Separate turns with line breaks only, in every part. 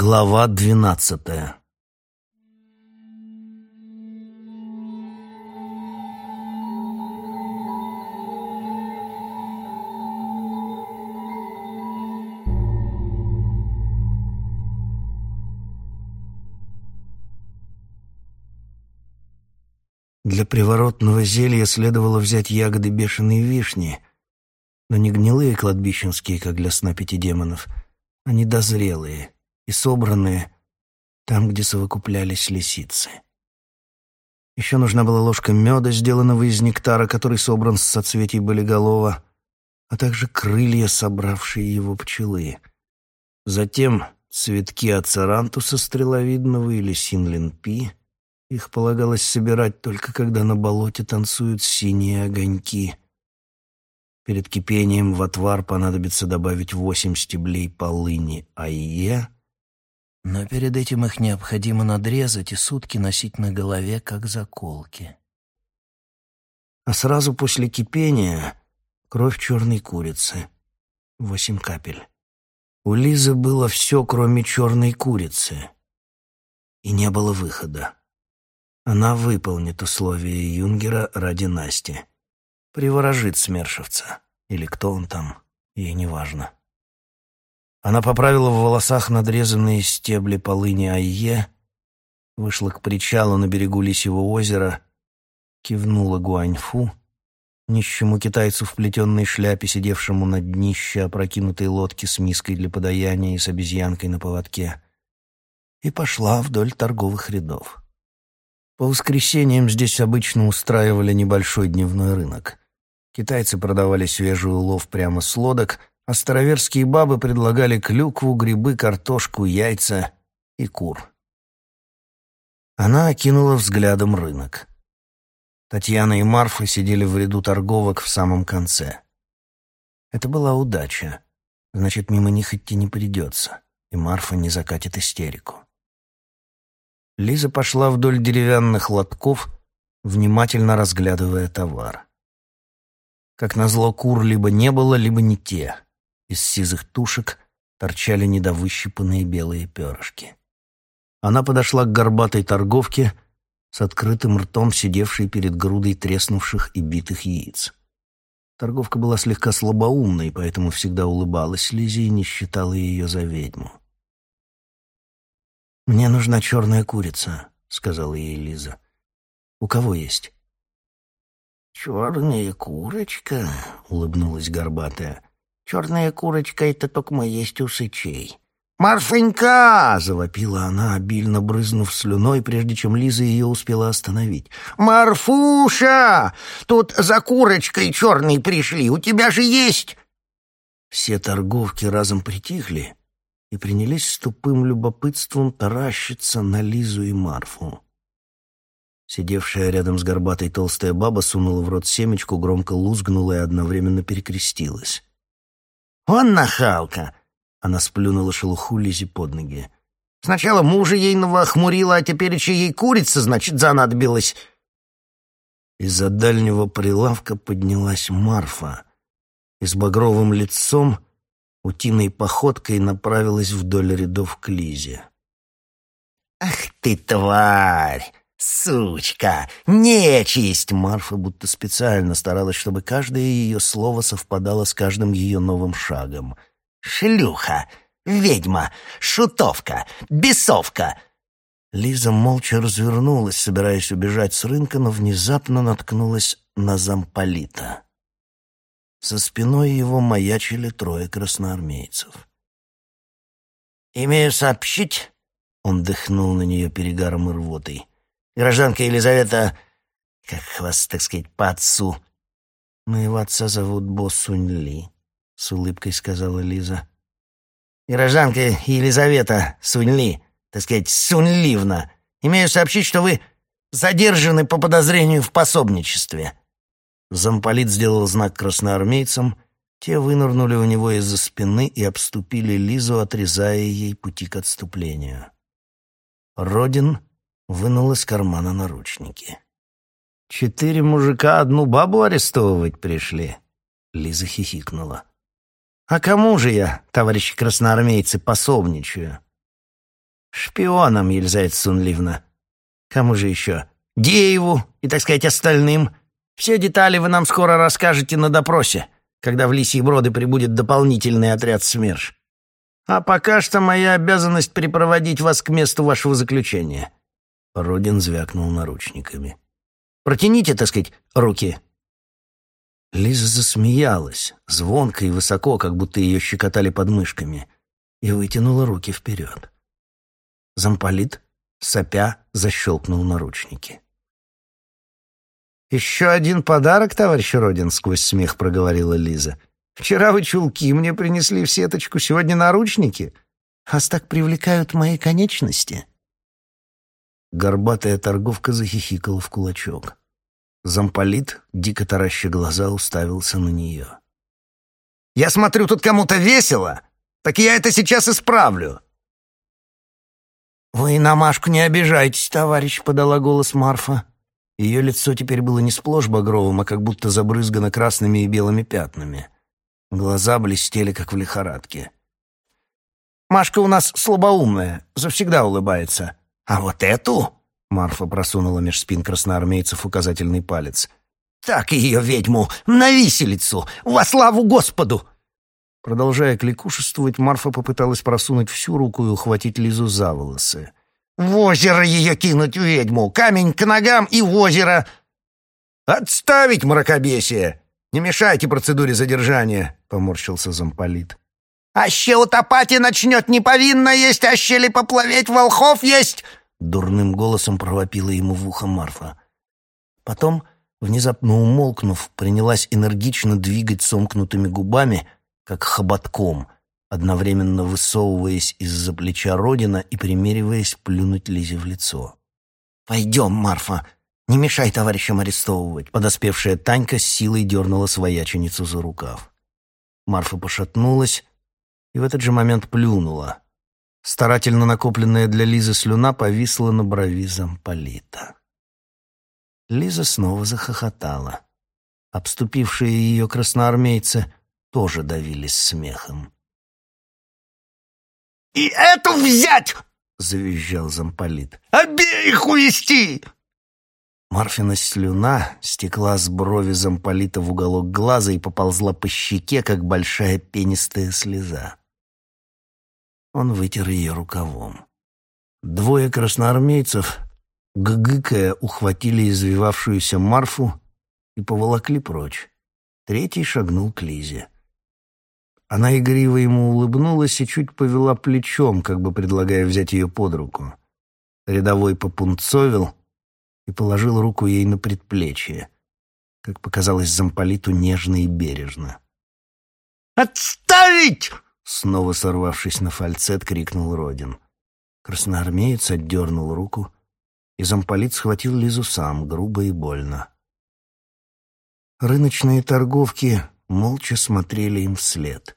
Глава двенадцатая. Для приворотного зелья следовало взять ягоды бешеной вишни, но не гнилые кладбищенские, как для сна пяти демонов, а недозрелые и собранные там, где совокуплялись лисицы. Еще нужна была ложка меда, сделанного из нектара, который собран с соцветий болиголова, а также крылья, собравшие его пчелы. Затем цветки ацерантуса стреловидного или синлинпи, их полагалось собирать только когда на болоте танцуют синие огоньки. Перед кипением в отвар понадобится добавить восемь стеблей полыни айе, но перед этим их необходимо надрезать и сутки носить на голове, как заколки. А сразу после кипения кровь черной курицы. Восемь капель. У Лизы было все, кроме черной курицы. И не было выхода. Она выполнит условия Юнгера ради Насти. Приворожит смершевца. Или кто он там, ей не важно. Она поправила в волосах надрезанные стебли полыни Айе, вышла к причалу на берегу Лисьего озера, кивнула Гуаньфу, нищему китайцу в плетенной шляпе, сидевшему на днище опрокинутой лодки с миской для подаяния и с обезьянкой на поводке, и пошла вдоль торговых рядов. По воскресеньям здесь обычно устраивали небольшой дневной рынок. Китайцы продавали свежий улов прямо с лодок, а староверские бабы предлагали клюкву, грибы, картошку, яйца и кур. Она окинула взглядом рынок. Татьяна и Марфа сидели в ряду торговок в самом конце. Это была удача. Значит, мимо них идти не придется, и Марфа не закатит истерику. Лиза пошла вдоль деревянных лотков, внимательно разглядывая товар. Как назло, кур либо не было, либо не те. Из сизых тушек торчали недовыщипанные белые перышки. Она подошла к горбатой торговке с открытым ртом, сидевшей перед грудой треснувших и битых яиц. Торговка была слегка слабоумной, поэтому всегда улыбалась Лизе и не считала ее за ведьму. «Мне нужна черная курица», — сказала ей Лиза. «У кого есть?»
«Черная курочка», — улыбнулась горбатая. «Черная курочка — это только мы есть у сычей». «Марфенька!» — завопила она, обильно брызнув слюной, прежде чем Лиза ее успела остановить. «Марфуша! Тут за курочкой черной пришли, у тебя же есть!»
Все торговки разом притихли, и принялись с тупым любопытством таращиться на Лизу и Марфу. Сидевшая рядом с горбатой толстая баба сунула в рот семечку, громко лузгнула и одновременно перекрестилась.
«Он нахалка!»
— она сплюнула шелуху Лизе под ноги.
«Сначала мужа ейного охмурила, а теперь еще ей курица, значит, занадобилась».
Из-за дальнего прилавка поднялась Марфа и с багровым лицом утиной походкой направилась вдоль рядов к Лизе.
«Ах ты, тварь! Сучка! Нечисть!»
Марфа будто специально старалась, чтобы каждое ее слово совпадало с каждым ее новым шагом.
«Шлюха! Ведьма! Шутовка! Бесовка!»
Лиза молча развернулась, собираясь убежать с рынка, но внезапно наткнулась на замполита. За спиной его маячили трое красноармейцев.
«Имею сообщить...» — он дыхнул на нее перегаром и рвотой. «Гражданка Елизавета, как вас, так сказать, по отцу...»
«Моего отца зовут Бо Сунь Ли», — с улыбкой сказала Лиза.
«Гражданка Елизавета Сунь Ли, так сказать, Суньливна, имею сообщить, что вы задержаны по подозрению в пособничестве».
Замполит сделал знак красноармейцам, те вынырнули у него из-за спины и обступили Лизу, отрезая ей пути к отступлению. Родин вынул из кармана наручники. «Четыре мужика одну бабу арестовывать пришли?» Лиза хихикнула. «А кому же я, товарищи красноармейцы, пособничаю?»
Шпионам, Елизавета Сунливна. Кому же еще? Дееву и, так сказать, остальным. Все детали вы нам скоро расскажете на допросе, когда в Лисьи Броды прибудет дополнительный отряд СМЕРШ. А пока что моя обязанность припроводить вас к месту вашего заключения».
Родин звякнул наручниками.
«Протяните, так сказать, руки».
Лиза засмеялась, звонко и высоко, как будто ее щекотали подмышками, и вытянула руки вперед. Замполит, сопя, защелкнул наручники.
«Еще один подарок, товарищ Родин», — сквозь смех проговорила Лиза. «Вчера вы чулки мне принесли в сеточку, сегодня наручники. Вас так привлекают мои конечности».
Горбатая торговка захихикала в кулачок. Замполит, дико тараща глаза, уставился на нее.
«Я смотрю, тут кому-то весело. Так я это сейчас исправлю». «Вы на Машку не обижайтесь, товарищ», — подала голос Марфа.
Ее лицо теперь было не сплошь багровым, а как будто забрызгано красными и белыми пятнами. Глаза блестели, как в лихорадке.
«Машка у нас слабоумная, завсегда улыбается. А вот эту...» — Марфа просунула меж спин красноармейцев указательный палец. «Так ее, ведьму, на виселицу! Во славу Господу!»
Продолжая кликушествовать, Марфа попыталась просунуть всю руку и ухватить Лизу за волосы.
В озеро ее кинуть, ведьму! Камень к ногам и в озеро!» «Отставить мракобесие! Не мешайте процедуре задержания!» — поморщился замполит. «Аще утопать и начнет неповинно есть, аще ли поплаветь волхов есть!»
Дурным голосом провопила ему в ухо Марфа. Потом, внезапно умолкнув, принялась энергично двигать сомкнутыми губами, как хоботком — одновременно высовываясь из-за плеча Родина и примериваясь плюнуть Лизе в лицо.
«Пойдем, Марфа, не мешай товарищам арестовывать!»
Подоспевшая Танька с силой дернула свояченицу за рукав. Марфа пошатнулась и в этот же момент плюнула. Старательно накопленная для Лизы слюна повисла на брови замполита. Лиза снова захохотала. Обступившие ее красноармейцы тоже давились смехом.
«И эту взять!»
— завизжал замполит.
«Обеих увести!»
Марфина слюна стекла с брови замполита в уголок глаза и поползла по щеке, как большая пенистая слеза. Он вытер ее рукавом. Двое красноармейцев, гыгыкая, ухватили извивавшуюся Марфу и поволокли прочь. Третий шагнул к Лизе. Она игриво ему улыбнулась и чуть повела плечом, как бы предлагая взять ее под руку. Рядовой попунцовил и положил руку ей на предплечье, как показалось замполиту нежно и бережно.
«Отставить!»
— снова сорвавшись на фальцет, крикнул Родин. Красноармеец отдернул руку, и замполит схватил Лизу сам, грубо и больно. Рыночные торговки молча смотрели им вслед.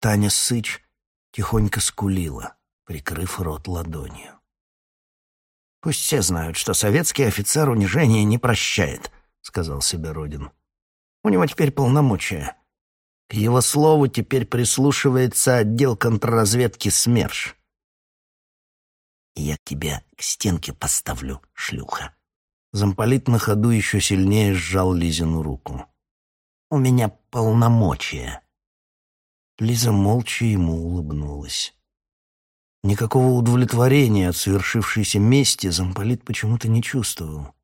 Таня Сыч тихонько скулила, прикрыв рот ладонью.
«Пусть все знают, что советский офицер унижения не прощает», — сказал себе Родин. «У него теперь полномочия. К его слову теперь прислушивается отдел контрразведки СМЕРШ». «Я тебя к стенке поставлю, шлюха».
Замполит на ходу еще сильнее сжал Лизину руку.
«У меня полномочия».
Лиза молча ему улыбнулась. Никакого удовлетворения от совершившейся мести замполит почему-то не чувствовал.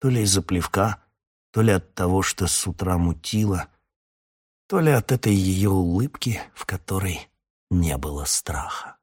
То ли из-за плевка, то ли от того, что с утра мутило, то ли от этой ее улыбки, в которой не было страха.